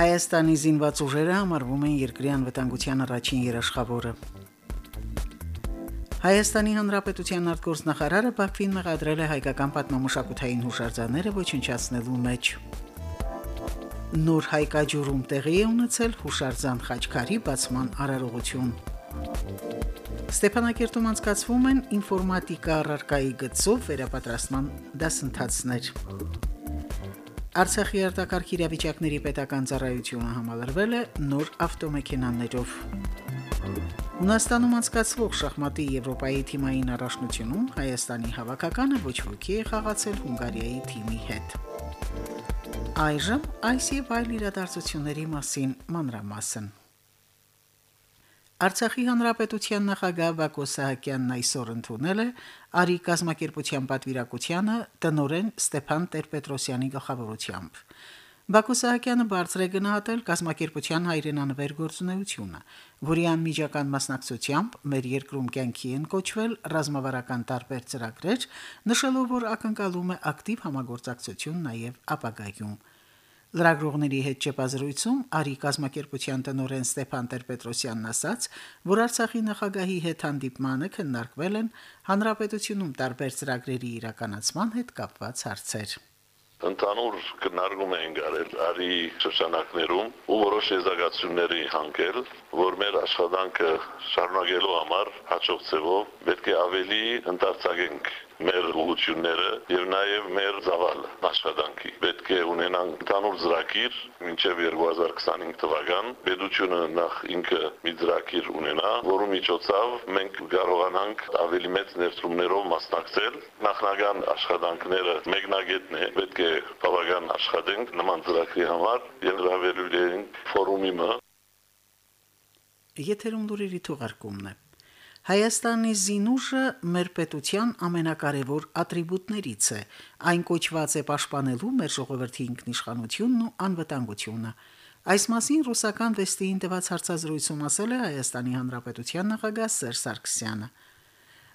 Հայաստանի զինված ուժերը համարվում են երկրի անվտանգության առաջին երաշխավորը։ Հայաստանի Հանրապետության արտգործնախարարը Բաքվին մեղադրել է հայկական պատմամշակութային հուշարձանները ոչնչացնելու մեջ։ Նոր հայկաջուրում տեղի է ունեցել հուշարձան Խաչքարի բացման արարողություն։ Ստեփանակերտում անցկացվում են ինֆորմատիկա առարկայի գծով վերապատրաստման դասընթացներ։ Արցախի արտակարգ իրավիճակների պետական ծառայությունը համալրվել է նոր ավտոմեքենաներով։ Հունաստանում անցկացվող շախմատի Եվրոպայի թիմային առաջնությունում Հայաստանի հավաքականը ոչ ոքի է խաղացել Հունգարիայի թիմի հետ։ Այժմ այս եւ այլ իրադարձությունների մասին մանրամասն։ Արցախի հանրապետության նախագահ Բակո Սահակյանն այսօր ընդունել է Արի կազմակերպության պատվիրակությանը տնորեն Ստեփան Տեր-Պետրոսյանի գլխավորությամբ։ Բակո Սահակյանը բարձր է գնահատել կազմակերպության հայրենանվեր գործունեությունը, որի անմիջական մասնակցությամբ մեր երկրում կյանքի են կոչվել ռազմավարական տարբեր ծրագրեր, նշելով, որ ակնկալում է ակտիվ համագործակցություն նաև ապագայում։ Լրագրողների հետ ճեպազրույցում Արի կազմակերպության տնօրեն Ստեփան Տեր-Պետրոսյանն ասաց, որ Արցախի նախագահի հետ հանդիպմանը քննարկվել են հանրապետությունում տարբեր ծրագրերի իրականացման հետ կապված հարցեր ընդհանուր քննարկում են գարել արի շրջանակներում ու որոշ եզրակացությունների հանգել, որ մեր աշխատանքը շարունակելու համար հաջող ձևով պետք է ավելի ընդարձակենք մեր ուղությունները եւ նաեւ մեր զավալ աշխատանքի։ Պետք է ունենանք ընդհանուր ծրագիր մինչեւ 2025 թվական։ Պետությունը նախ ինքը մի ծրագիր ունենա, որու միջոցով մենք կարողանանք ավելի մեծ ներդրումներով մասնակցել։ Նախնական աշխատանքները մեկնագետն է, պետք է բավական աշխատենք նման ծրագրի համար եւ հավելույլ ենք ֆորումի մը։ Եթերում լուրերի թողարկումն է։ Հայաստանի զինուժը մեր պետության ամենակարևոր ատրիբուտներից է։ Այն կոչված է պաշտպանելու մեր ժողովրդի ինքնիշխանությունն ու անվտանգությունը։ Այս մասին ռուսական վեստիին տված հարցազրույցում ասել է Հայաստանի Հանրապետության նախագահ Սերժ Սարգսյանը։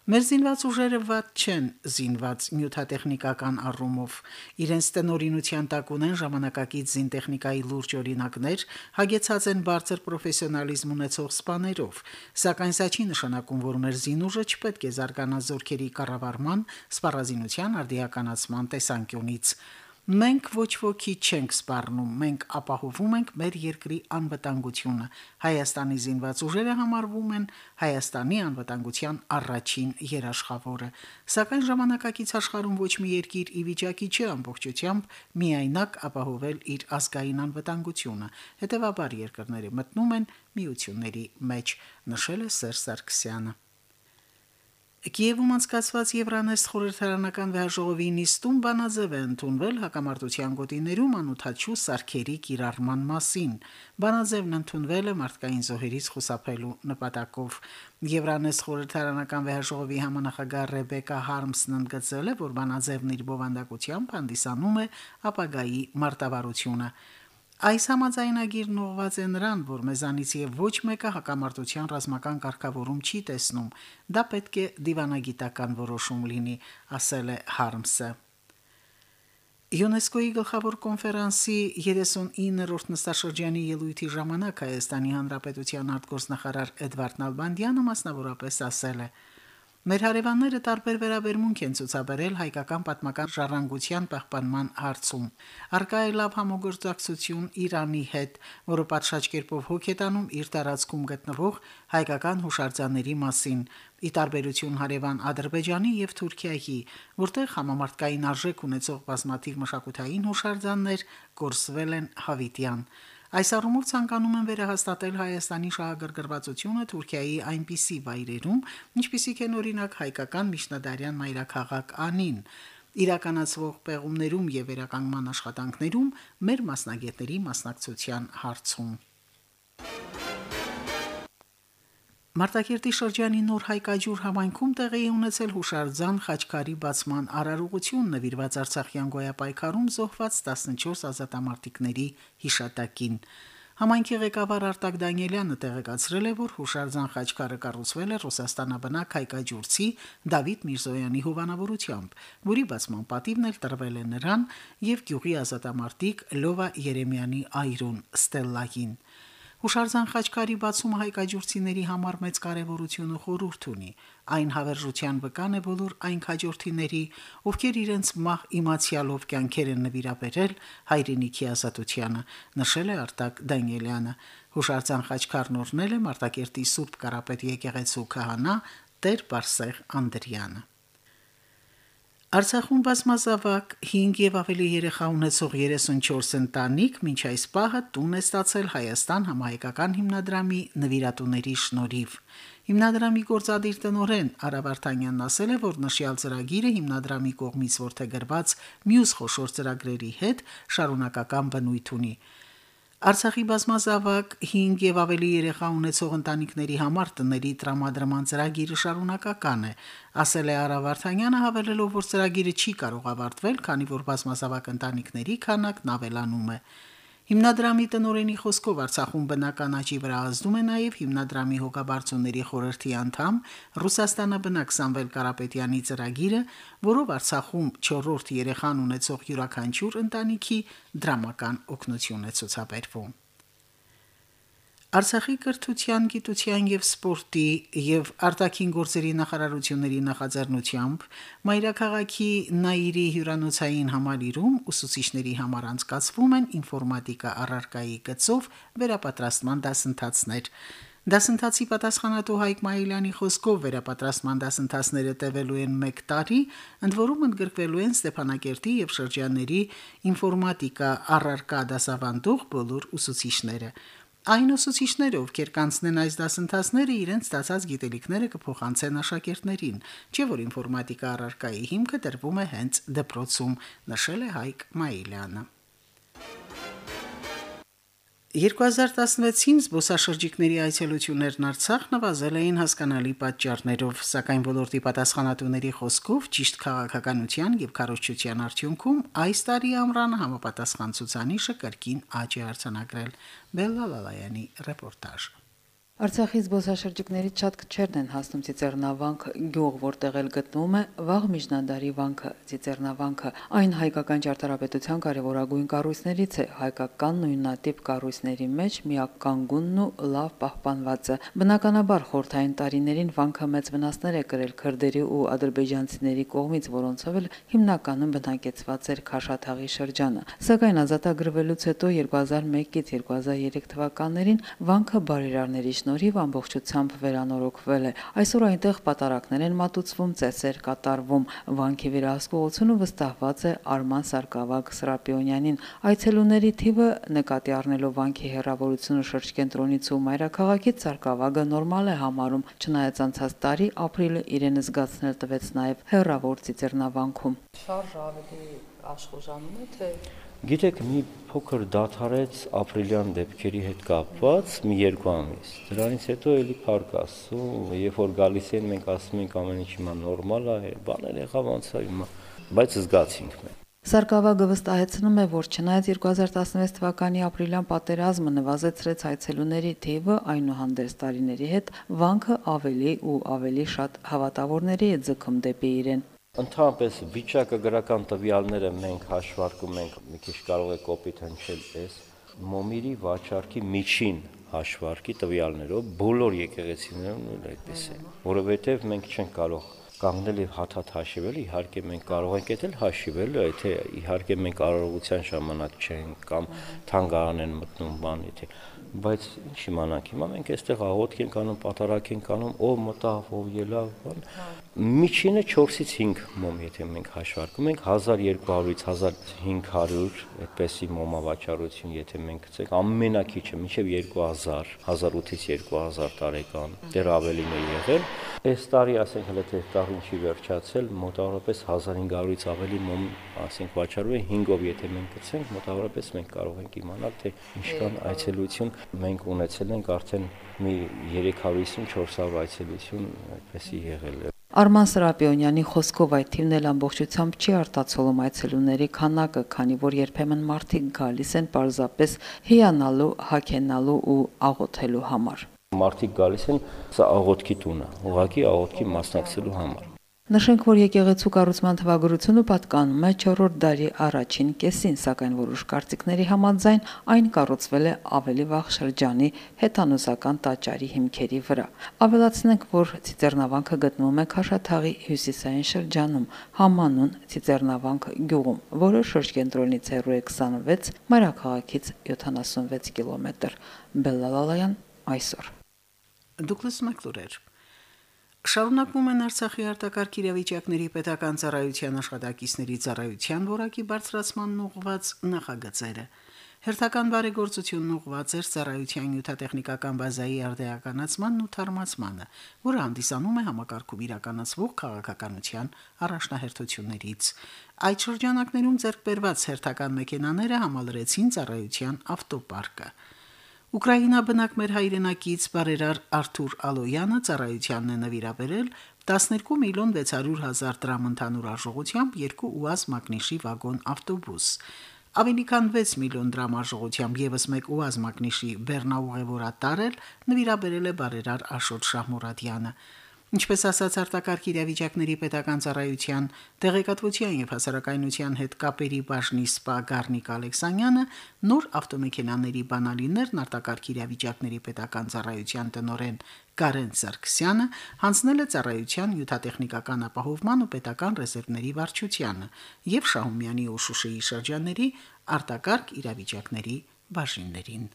Մեր զինված ուժերը ված չեն զինված նյութատեխնիկական առումով։ Իրենց տնօրինության տակ ունեն ժամանակակից զինտեխնիկայի լուրջ օրինակներ, հագեցած են բարձր պրոֆեսիոնալիզմ ունեցող սպաներով, սակայն սա չի նշանակում, որ մեր զինուժը չպետք է զարգանա զորքերի կառավարման, սպառազինության արդիականացման տեսանկյունից։ Մենք ոչ ոքի չենք սպառնում, մենք ապահովում ենք մեր երկրի անվտանգությունը։ Հայաստանի զինված ուժերը համարվում են Հայաստանի անվտանգության առաջին երաշխավորը։ Սակայն ժամանակակից աշխարհում ոչ մի երկիր ի վիճակի չէ ամբողջությամբ միայնակ ապահովել իր ազգային անվտանգությունը։ Հետևաբար երկրները մտնում են միությունների մեջ, նշել է Սերժ Սարգսյանը։ Կիևում անցկացված Եվրանեստ խորհրդարանական վեհաժողովի նիստում բանաձև է ընդունվել հակամարտության գոտիներում անութաչու սարքերի կիրառման մասին։ Բանաձևն ընդունվել է մարդկային զոհերից խուսափելու նպատակով։ Եվրանեստ խորհրդարանական վեհաժողովի համանախագահ Ռեբեկա Հարմսն ընդգծել է, որ բանաձևն իր բովանդակությամբ հանդիսանում է ապագայի մարտավարությունը։ Այս համաձայնագիրն ուղղված է նրան, որ մեզանից եւ ոչ մեկը հակամարտության ռազմական կարգավորում չի տեսնում։ Դա պետք է դիվանագիտական որոշում լինի, ասել է Հարմսը։ ՅՈՒՆԵՍԿՕ-ի գլխավոր կոնֆերանսի 39-րդ նստաշրջանի ելույթի ժամանակ Հայաստանի Հանրապետության արտգործնախարար Էդվարդ Նալբանդյանը մասնավորապես ասել է. Մեր հարևանները տարբեր վերաբերմունք են ցուցաբերել հայկական պատմական ժառանգության պահպանման հարցում։ Արկա է լավ համագործակցություն Իրանի հետ, որը պատշաճ կերպով հոգ է տանում իր տարածքում գտնվող հայկական հուշարձանների մասին, ի տարբերություն հարևան Ադրբեջանի եւ Թուրքիայի, որտեղ համամարտկային արժեք ունեցող բազմաթիվ մշակութային հուշարձաններ կորսվել են հավիտյան։ Այս առումով ցանկանում են վերահաստատել Հայաստանի շահագրգռվածությունը Թուրքիայի այնպիսի վայրերում, ինչպիսիք են օրինակ հայկական միջնադարյան մայրաքաղաք Անին, իրականացվող պեղումներում եւ վերականգնման աշխատանքներում մեր մասնագետների մասնակցության հարցում։ Մարտակերտի շրջանի Նոր Հայկաջուր համայնքում տեղի ունեցել հուշարձան Խաչքարի բացման արարողություն նվիրված Արցախյան գոյապայքարում զոհված 14 ազատամարտիկների հիշատակին։ Համայնքի ղեկավար Արտակ Դանիելյանը տեղեկացրել է, որ հուշարձան Խաչքարը կառուցվել է Ռուսաստանաբնակ Հայկաջուրցի Դավիթ Միրզոյանի հովանավորությամբ, որի բացման պատիվն էլ տրվել է նրան եւ գյուղի ազատամարտիկ Լովա Երեմյանի այրուն Ստելլային։ Հուշարձան Խաչքարի բացումը հայկաջուրցիների համար մեծ կարևորություն ու խորհուրդ ունի։ Այն հավերժության վկան է բոլոր այն քաջորդիների, ովքեր իրենց մահ իմացիալով կյանքեր են նվիրաբերել հայրենիքի ազատությանը, նշել է Արտակ Դանիելյանը։ Հուշարձան Խաչքարն օրնել է Մարտակերտի Սուրբ Կարապետ եկեղեցու քահանա Տեր Բարսեղ Անդրյանը։ Արցախում բազմազավակ 5 եւ ավելի երեխա ունեցող 34 ընտանիք մինչ այս պահը տուն է ստացել Հայաստան համահայկական հիմնադրամի նվիրատուների շնորհիվ։ Հիմնադրամի գործադիր տնօրեն Արավարտանյանն ասել է, որ նշյալ ծրագիրը հիմնադրամի կողմից որդեգրված մյուս խոշոր ծրագրերի հետ շարունակական բնույթ ունի։ Արցախի բազմազավակ 5 եւ ավելի երեխա ունեցող ընտանիքների համար տների տրամադրման ծրագիրը շարունակական է, ասել է Արա Վարդանյանը, հավելելով, որ ծրագիրը չի կարող ավարտվել, քանի որ բազմազավակ ընտանիքների քանակն ավելանում է։ Հիմնադրամի տնօրենի խոսքով Արցախում բնական աճի վրա ազդում է նաև հիմնադրամի հոգաբարձությունների խորհրդի անդամ Ռուսաստանը բնակ Սամվել Կարապետյանի ծրագիրը, որով Արցախում 4-րդ երեխան ունեցող յուրաքանչյուր ընտանիքի դրամական օգնություն է ցուցաբերվում։ Արցախի կրթության, գիտության եւ սպորտի եւ արտաքին գործերի նախարարությունների նախաձեռնությամբ Մայրաքաղաքի Նայիրի հյուրանոցային համալիրում ուսուցիչների համար անցկացվում են ինֆորմատիկա առարկայի գծով վերապատրաստման դասընթացներ։ Դասընթացի պատասխանատու Հայկ Մայիլյանի խոսքով վերապատրաստման դասընթացները տևելու են 1 տարի, ընդ որում ընդգրկվելու են Ստեփանակերտի եւ շրջանների ինֆորմատիկա առարկա դասավանդող բոլոր ուսուցիչները։ Այն ուսուցիչները, ովքեր կանցնեն այս դասընթացները, իրենց ստացած գիտելիքները կփոխանցեն աշակերտներին, չէ՞ որ ինֆորմատիկա առարկայի հիմքը դրվում է հենց դպրոցում, նշել է Հայկ Մայիլյանը։ 2016-ին զբոսաշրջիկների այցելություններն Արցախ նվազել էին հասկանալի պատճառներով, սակայն ոլորտի պատասխանատուների խոսքով ճիշտ քաղաքականության եւ քարոզչության արդյունքում այս տարի ամռանը համապատասխան ցուցանիշը կրկին աճ է արձանագրել։ Բելլալալայանի ռեպորտաժ։ Արցախի զբոսաշրջիկներից շատ քչերն են հասնում Ծիծեռնավանք գյուղ, որտեղ էլ գտնվում է վաղ միջնադարի վանքը Ծիծեռնավանքը։ Այն հայկական ճարտարապետության կարևորագույն կառույցներից է, հայկական նույնատիպ կառույցների մեջ միակ կանգունն ու լավ պահպանվածը։ Բնականաբար խորթային տարիներին վանքը մեծ վնասներ է կրել քրդերի ու ադրբեջանցիների կողմից, որոնցով էլ հիմնականում բնակեցված էր Քաշաթաղի շրջանը։ Սակայն ազատագրվելուց հետո 2001-ից 2003 թվականներին վանքը բարերարների շնորհիվ ամբողջությամբ վերանորոգվել է։ Այսօր այնտեղ պատարակներ են մատուցվում, ծեսեր կատարվում։ Վանքի վերահսկողությունը վստահված է Արման Սարգսակ Սրապիոնյանին։ Այցելուների թիվը նկատի առնելով վանքի հերավորությունը շրջկենտրոնից ու մայրաքաղաքից Սարգսակը նորմալ է համարում, չնայած անցած տարի ապրիլը իրեն զգացնել տվեց նաև հերավոր Ծիծեռնավանքում։ Շարժ ավելի աշխուժանում է թե Գիտեք, մի փոքր դադարեց ապրիլյան դեպքերի հետ կապված մի երկու ամիս։ Դրանից հետո էլի փառք ասում, երբ որ գալիս են մենք ասում ենք ամեն ինչ հիմա նորմալ է, բաներ եղավ է հիմա, բայց զգացինք մենք։ Սարգսակը վստահեցնում է, որ չնայած 2016 թվականի ապրիլյան պատերազմը նվազեցրեց այցելուների թիվը, այնուհանդերձ տարիների հետ վանքը ավելի ու ավելի շատ հավատավորների է ձգում դեպի իրեն։ Ընդհանրապես վիճակը գրական տվյալները մենք հաշվարկում ենք, մի քիչ կարող է կոպիտ հնչել պես մոմիրի վաճառքի միջին հաշվարկի տվյալներով բոլոր եկեղեցիներն ու այդպես է, որովհետև մենք չենք կարող կանգնել եւ հաթաթ հաշիվել, իհարկե մենք կարող ենք էլ հաշիվել, եթե իհարկե մենք արարողության ժամանակ չենք կամ թանգարան են մտնում բան, եթե բայց ինչ իմանանք հիմա մենք այստեղ աղոթք ենք անում, պատարակ ենք անում, ով մտավ, ով ելավ, բան Միջինը 4-ից 5 մոմ, եթե մենք հաշվարկում ենք 1200-ից 1500, այդպեսի մոմա վաճառություն, եթե մենք գցենք, ամենակիչը մինչև 2000, 1008-ից 2000 տարեկան, դեռ ավելին է եղել։ Այս տարի, ասենք, հələ թե տարին չի վերջացել, մոտավորապես 1500-ից ավելի մոմ, ասենք, վաճառում է 5-ով, եթե մենք գցենք, մոտավորապես մենք կարող ենք իմանալ, թե ինչքան այցելություն մենք ունեցել ենք արդեն մի 350-400 այցելություն այդպեսի եղել է։ Արման Սրապիոնյանի խոսքով այդ թիվն էլ ամբողջությամբ չի արտացոլում այցելուների քանակը, քանի որ երբեմն մարդիկ գալիս են պարզապես հիանալու, հագենալու ու աղոթելու համար։ Մարդիկ գալիս են սա աղոթքի տունը, ուղղակի աղոթքի մասնակցելու համար։ Նշենք, որ եկեղեցու կառուցման թվագրությունը պատկանում է 4-րդ դարի առաջին կեսին, սակայն որոշ կարծիքների համաձայն այն կառուցվել է ավելի վաղ շրջանի հեթանոսական տաճարի հիմքերի վրա։ Ավելացնենք, որ Ցիծեռնավանքը գտնվում է Քաշաթաղի հյուսիսային շրջանում, համանուն Ցիծեռնավանք գյուղում, որը շրջենտրոնից հեռու է 26, մայրաքաղաքից 76 կիլոմետր։ Բելլալալայան այսօր։ Դուկլաս Մակլուրեր Շարունակվում են Արցախի արտակարգ իրավիճակների պետական ծառայության աշխատակիցների ծառայության որակի բարձրացմանն ուղղված նախագծերը։ Հերթական բարեգործությունն ուղղված էր ծառայության նյութատեխնիկական բազայի արդեականացմանն ու թարմացմանը, որը հանդիսանում է համակարգում իրականացվող քաղաքականության առաջնահերթություններից։ Այդ շրջանակներում ձեռք բերված հերթական մեքենաները համալրեցին ծառայության ավտոպարկը։ Ուկրաինա բնակ մեր հայրենակից բարերար Արթուր Ալոյանը ծառայությանն է նվիրաբերել 12 միլիոն 600 հազար դրամ ընդհանուր արժողությամբ երկու ՈՒԱԶ մագնիշի վագոն ավտոբուս։ Ավելի քան 6 միլիոն դրամ արժողությամբ եւս մեկ ՈՒԱԶ մագնիշի Բեռնաուղևորատար էլ նվիրաբերել է բարերար Աշոտ Շահմուրադյանը։ Ինչպես ասաց արտակարգ իրավիճակների պետական ծառայության տեղեկատվության եւ հասարակայնության հետ կապերի բաժնի սպա Գառնիկ Ալեքսանյանը, նոր ավտոմեքենաների բանալիներն արտակարգ իրավիճակների պետական ծառայության տնօրեն Կարեն Սարգսյանը հանձնել է ծառայության յութատեխնիկական ապահովման ու պետական ռեզերվների վարչությանը եւ Շահումյանի ու Շուշիի շրջանների արտակարգ իրավիճակների բաժիններին։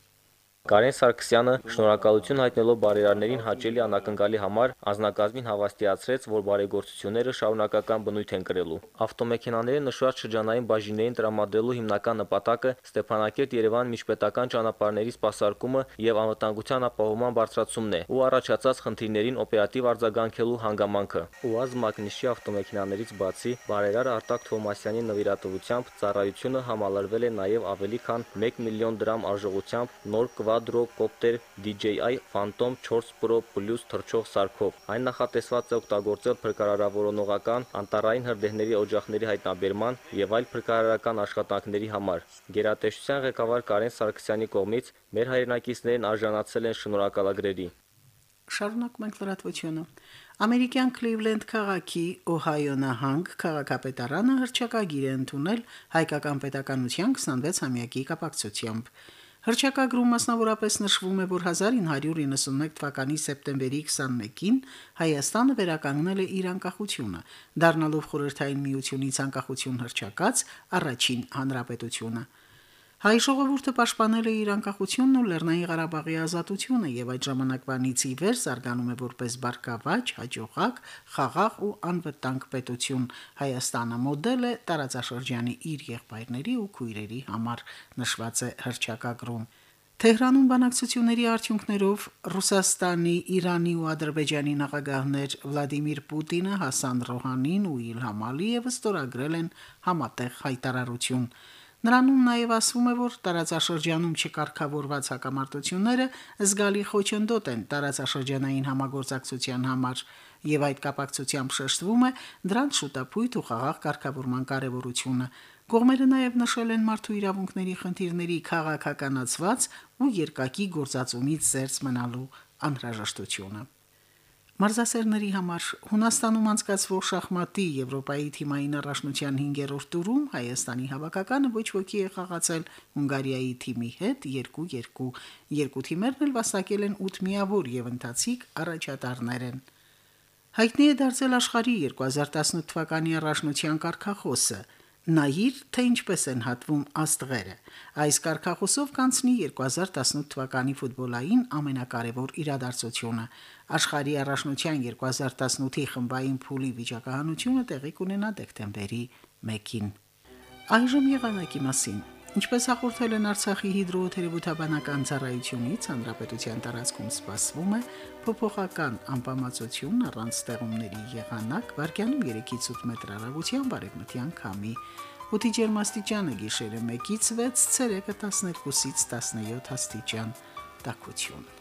Կարեն Սարգսյանը շնորհակալություն հայտնելով բարերարներին հաճելի անակնկալի համար ազնագազմին հավաստիացրեց, որ բարեգործությունները շարունակական բնույթ են կրելու։ Ավտոմեքենաների նշված շրջանային բաժիններին տրամադրելու հիմնական նպատակը Ստեփանակերտ-Երևան միջպետական ճանապարհների սպասարկումը եւ անվտանգության ապահովման բարձրացումն է ու առաջացած խնդիրներին օպերատիվ արձագանքելու հանգամանքը։ ՈՒԱԶ Մագնիշի ավտոմեքենաներից բացի բարերար Արտակ Թովմասյանի նվիրատվությամբ ծառայությունը համալրվել է նաեւ ավելի քան 1 միլիոն դրամ արժողությամբ նոր quadrocopter DJI Phantom 4 Pro Plus թռչող սարքով։ Այն նախատեսված է օգտագործել փրկարարավորողական, անտառային հրդեհների օջախների հայտնաբերման եւ այլ փրկարարական աշխատանքների համար։ Գերատեսչության ղեկավար Կարեն Սարգսյանի կողմից մեր հայրենակիցներն արժանացել են շնորհակալագրերի։ Շարունակում ենք լրատվությունը։ Ամերիկյան Քլիվլենդ քաղաքի Օհայո նահանգ քաղաքապետարանը հրճակագիր է ընդունել հայկական պետականության 26-ամյակի կապակցությամբ։ Հրճակագրում մասնավորապես նշվում է, որ 1991 թվականի սեպտեմբերի 21-ին Հայաստանը վերականգնել է իր անկախությունը, դառնալով խորհրդային միությունից անկախություն հրճակած առաջին հանրապետությունը։ Հայ ժողովուրդը պաշտպանել է իր անկախությունն ու Լեռնային Ղարաբաղի ազատությունը եւ այդ ժամանակվանից ի վեր զարգանում է որպես բարգավաճ, հաջողակ, խաղաղ ու անվտանգ պետություն։ Հայաստանը մոդել է տարածաշրջանի իր եղբայրների ու քույրերի համար նշված է հրճակագրում։ Թեհրանում բանակցությունների արդյունքներով Ռուսաստանի, Իրանի ու Ադրբեջանի նախագահներ Վլադիմիր Պուտինը, Հասան Ռոհանին ու Իլհամ Ալիևը ստորագրել են համատեղ հայտարարություն։ Նրանում նաև ասվում է, որ տարածաշրջանում չկարգավորված հակամարտությունները զգալի խոչընդոտ են տարածաշրջանային համագործակցության համար, եւ այդ կապակցությամբ շեշտվում է դրանց շուտապույտ ու խաղաղ կարգավորման կարեւորությունը։ Կողմերը նաև նշել են մարդու իրավունքների խնդիրների քաղաքականացված ու երկակի գործածումից զերծ մնալու անհրաժեշտությունը։ Մարզասերների համար Հունաստանում անցկացվող շախմատի Եվրոպայի թիմային առաջնության 5-րդ տուրում Հայաստանի հավաքականը ոչ ոքի է խաղացել Հունգարիայի թիմի հետ 2-2։ Երկու թիմերն էլ վաստակել են 8 միավոր եւ ընթացիկ առաջատարներ են։ Հայտնի է դարձել աշխարհի 2018 թվականի առաջնության կարգախոսը։ նայիր, թե ինչպես են հատվում աստղերը։ Այս կարգախոսով կանցնի 2018 թվականի ֆուտբոլային ամենակարևոր իրադարձությունը։ Աշխարհի առաջնության 2018-ի խմբային փուլի վիճակահանությունը տեղի կունենա դեկտեմբերի 1-ին։ Այժմ եղանակի մասին։ Ինչպես հաղորդել են Արցախի հիդրոթերապևտաբանական ծառայությունից, հանրապետության տարածքում սպասվում է փոփոխական անբավարարություն առանց ստեղումների եղանակ, վարկյանում 3-ից 8 մետր հեռագությամբ բարեկմտյան քամի։ Օդի ջերմաստիճանը գիշերը 1-ից 6, ցերեկը 12-ից 17 աստիճան։ Տակություն։